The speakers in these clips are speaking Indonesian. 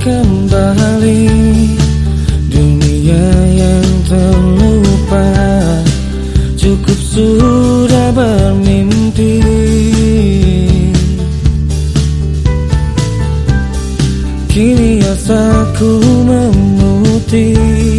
kembali. Dunia yang terlupa. Cukup sudah bermimpi. Kini asaku memutih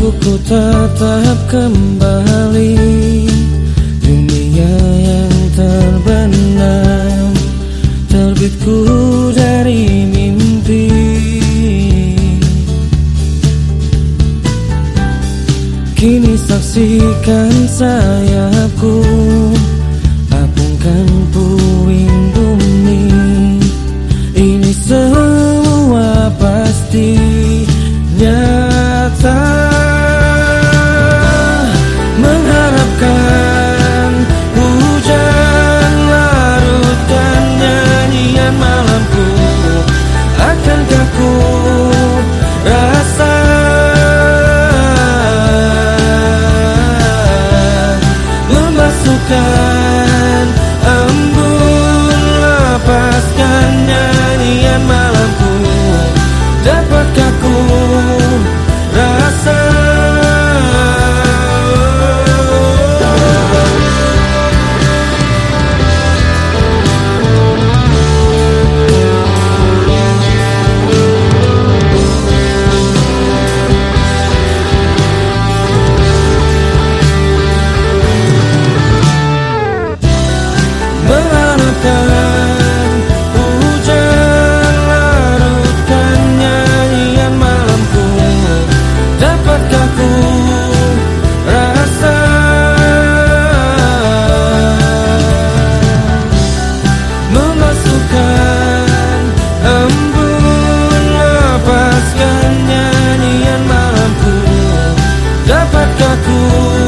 Mampu ku tetap kembali. Dunia yang terbenam Terbitku dari mimpi. Kini saksikan sayapku dapatkah ku